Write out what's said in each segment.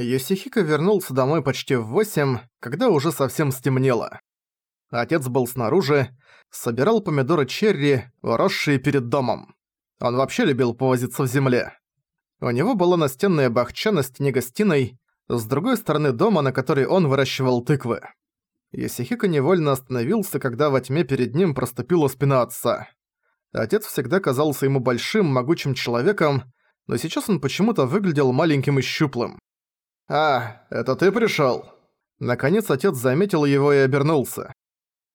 Йосихико вернулся домой почти в восемь, когда уже совсем стемнело. Отец был снаружи, собирал помидоры черри, росшие перед домом. Он вообще любил повозиться в земле. У него была настенная бахча на стене гостиной, с другой стороны дома, на которой он выращивал тыквы. Йосихико невольно остановился, когда во тьме перед ним проступила спина отца. Отец всегда казался ему большим, могучим человеком, но сейчас он почему-то выглядел маленьким и щуплым. «А, это ты пришёл?» Наконец отец заметил его и обернулся.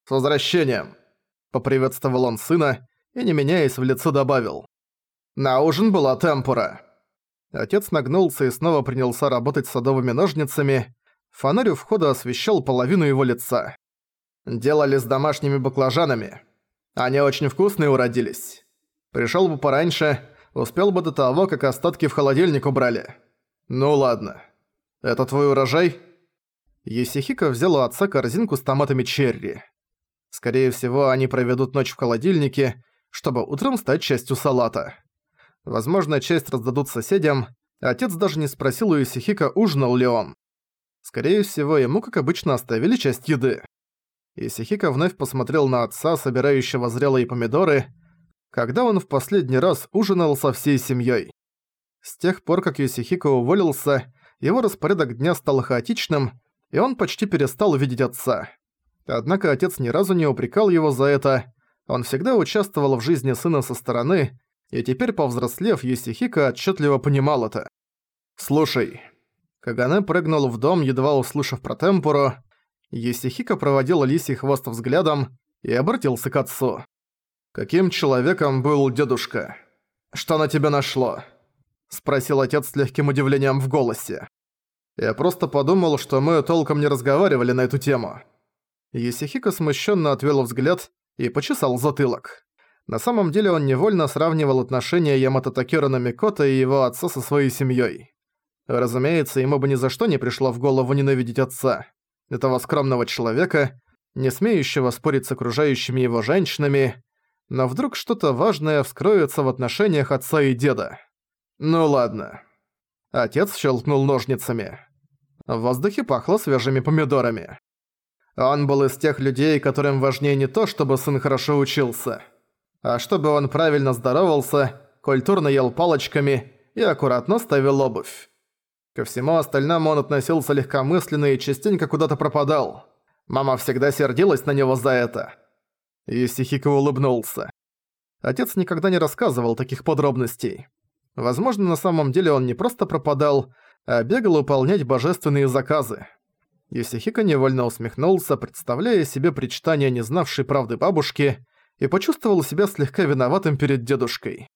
«С возвращением!» Поприветствовал он сына и, не меняясь в лицо, добавил. «На ужин была темпура!» Отец нагнулся и снова принялся работать садовыми ножницами. Фонарь у входа освещал половину его лица. «Делали с домашними баклажанами. Они очень вкусные уродились. Пришёл бы пораньше, успел бы до того, как остатки в холодильник убрали. Ну ладно. «Это твой урожай?» Есихика взял у отца корзинку с томатами черри. Скорее всего, они проведут ночь в холодильнике, чтобы утром стать частью салата. Возможно, часть раздадут соседям, отец даже не спросил у Исихика, ужинал ли он. Скорее всего, ему, как обычно, оставили часть еды. Исихика вновь посмотрел на отца, собирающего зрелые помидоры, когда он в последний раз ужинал со всей семьей. С тех пор, как Юсихико уволился, его распорядок дня стал хаотичным, и он почти перестал видеть отца. Однако отец ни разу не упрекал его за это, он всегда участвовал в жизни сына со стороны, и теперь, повзрослев, Юсихика отчетливо понимал это. «Слушай». Кагане прыгнул в дом, едва услышав про темпуру. Юсихика проводил лисий хвост взглядом и обратился к отцу. «Каким человеком был дедушка? Что на тебя нашло?» Спросил отец с легким удивлением в голосе. Я просто подумал, что мы толком не разговаривали на эту тему. Есихико смущенно отвел взгляд и почесал затылок. На самом деле он невольно сравнивал отношения Ямато Такера на Микото и его отца со своей семьей. Разумеется, ему бы ни за что не пришло в голову ненавидеть отца. Этого скромного человека, не смеющего спорить с окружающими его женщинами, но вдруг что-то важное вскроется в отношениях отца и деда. Ну ладно. Отец щелкнул ножницами. В воздухе пахло свежими помидорами. Он был из тех людей, которым важнее не то, чтобы сын хорошо учился, а чтобы он правильно здоровался, культурно ел палочками и аккуратно ставил обувь. Ко всему остальному он относился легкомысленно и частенько куда-то пропадал. Мама всегда сердилась на него за это. Исихико улыбнулся. Отец никогда не рассказывал таких подробностей. Возможно, на самом деле он не просто пропадал, а бегал выполнять божественные заказы. Юсихико невольно усмехнулся, представляя себе причитание не знавшей правды бабушки, и почувствовал себя слегка виноватым перед дедушкой.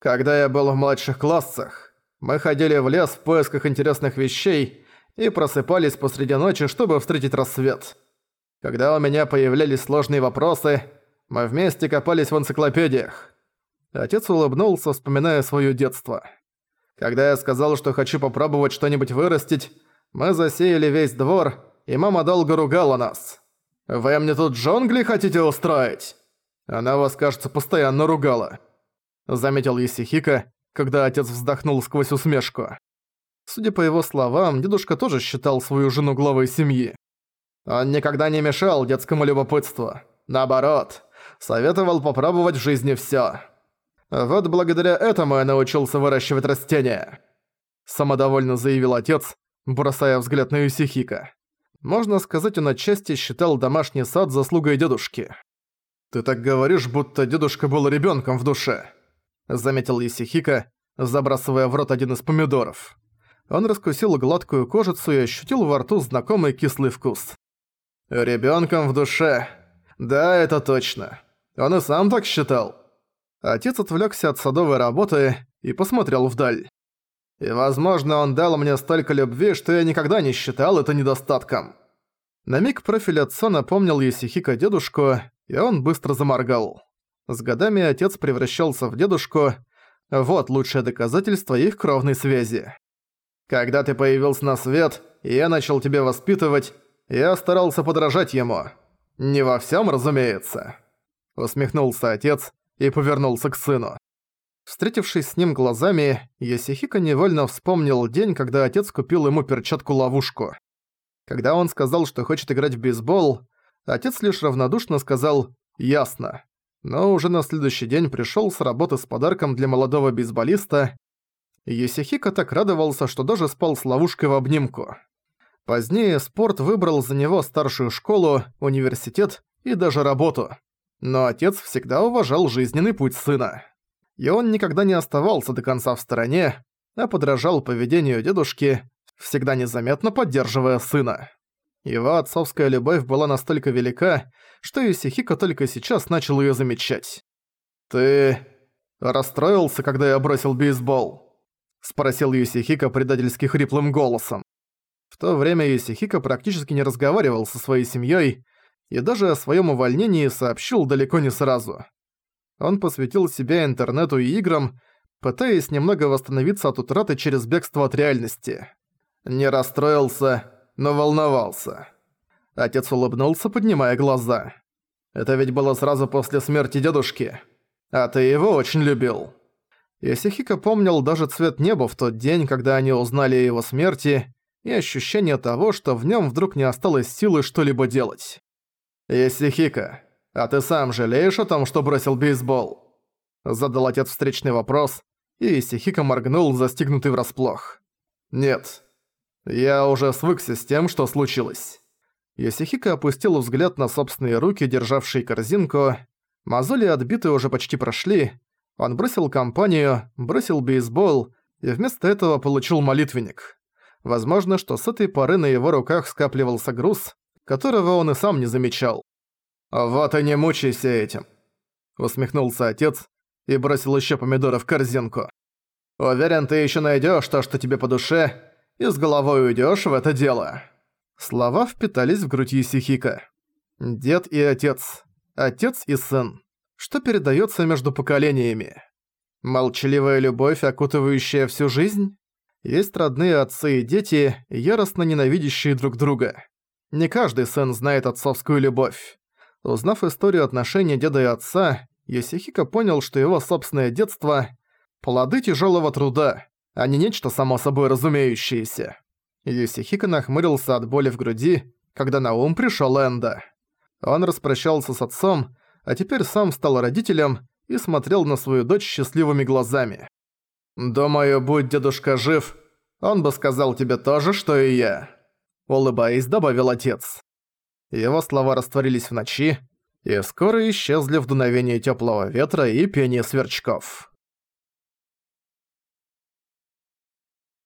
«Когда я был в младших классах, мы ходили в лес в поисках интересных вещей и просыпались посреди ночи, чтобы встретить рассвет. Когда у меня появлялись сложные вопросы, мы вместе копались в энциклопедиях. Отец улыбнулся, вспоминая своё детство. Когда я сказал, что хочу попробовать что-нибудь вырастить, мы засеяли весь двор, и мама долго ругала нас. «Вы мне тут джунгли хотите устроить?» Она вас, кажется, постоянно ругала. Заметил Исихика, когда отец вздохнул сквозь усмешку. Судя по его словам, дедушка тоже считал свою жену главой семьи. Он никогда не мешал детскому любопытству. Наоборот, советовал попробовать в жизни всё. Вот благодаря этому я научился выращивать растения. Самодовольно заявил отец, бросая взгляд на Юсихика. Можно сказать, он отчасти считал домашний сад заслугой дедушки. «Ты так говоришь, будто дедушка был ребенком в душе», заметил Юсихика, забрасывая в рот один из помидоров. Он раскусил гладкую кожицу и ощутил во рту знакомый кислый вкус. Ребенком в душе. Да, это точно. Он и сам так считал. Отец отвлекся от садовой работы и посмотрел вдаль. И, возможно, он дал мне столько любви, что я никогда не считал это недостатком. На миг профиль отца напомнил Есихика дедушку, и он быстро заморгал. С годами отец превращался в дедушку. Вот лучшее доказательство их кровной связи. Когда ты появился на свет, и я начал тебя воспитывать, я старался подражать ему. Не во всем, разумеется. Усмехнулся отец, и повернулся к сыну. Встретившись с ним глазами, Йосихико невольно вспомнил день, когда отец купил ему перчатку-ловушку. Когда он сказал, что хочет играть в бейсбол, отец лишь равнодушно сказал «ясно». Но уже на следующий день пришёл с работы с подарком для молодого бейсболиста. Йосихико так радовался, что даже спал с ловушкой в обнимку. Позднее спорт выбрал за него старшую школу, университет и даже работу. Но отец всегда уважал жизненный путь сына и он никогда не оставался до конца в стороне, а подражал поведению дедушки, всегда незаметно поддерживая сына. Его отцовская любовь была настолько велика, что Исихико только сейчас начал её замечать. «Ты расстроился, когда я бросил бейсбол?» — спросил Юсихико предательски хриплым голосом. В то время Юсихико практически не разговаривал со своей семьёй и даже о своём увольнении сообщил далеко не сразу. Он посвятил себя интернету и играм, пытаясь немного восстановиться от утраты через бегство от реальности. Не расстроился, но волновался. Отец улыбнулся, поднимая глаза. «Это ведь было сразу после смерти дедушки. А ты его очень любил». Исихико помнил даже цвет неба в тот день, когда они узнали о его смерти, и ощущение того, что в нем вдруг не осталось силы что-либо делать. «Исихико, «А ты сам жалеешь о том, что бросил бейсбол?» Задал отец встречный вопрос, и Сихика моргнул, застигнутый врасплох. «Нет. Я уже свыкся с тем, что случилось». Йосихико опустил взгляд на собственные руки, державшие корзинку. Мозоли отбиты уже почти прошли. Он бросил компанию, бросил бейсбол и вместо этого получил молитвенник. Возможно, что с этой поры на его руках скапливался груз, которого он и сам не замечал. «Вот и не мучайся этим», — усмехнулся отец и бросил еще помидоры в корзинку. «Уверен, ты еще найдешь то, что тебе по душе, и с головой уйдешь в это дело». Слова впитались в грудь Исихика. Дед и отец. Отец и сын. Что передается между поколениями? Молчаливая любовь, окутывающая всю жизнь? Есть родные отцы и дети, яростно ненавидящие друг друга. Не каждый сын знает отцовскую любовь. Узнав историю отношений деда и отца, Йосихико понял, что его собственное детство – плоды тяжелого труда, а не нечто само собой разумеющееся. Йосихико нахмурился от боли в груди, когда на ум пришёл Энда. Он распрощался с отцом, а теперь сам стал родителем и смотрел на свою дочь счастливыми глазами. «Думаю, будь дедушка жив, он бы сказал тебе то же, что и я», – улыбаясь, добавил отец. Его слова растворились в ночи и скоро исчезли в дуновении тёплого ветра и пении сверчков.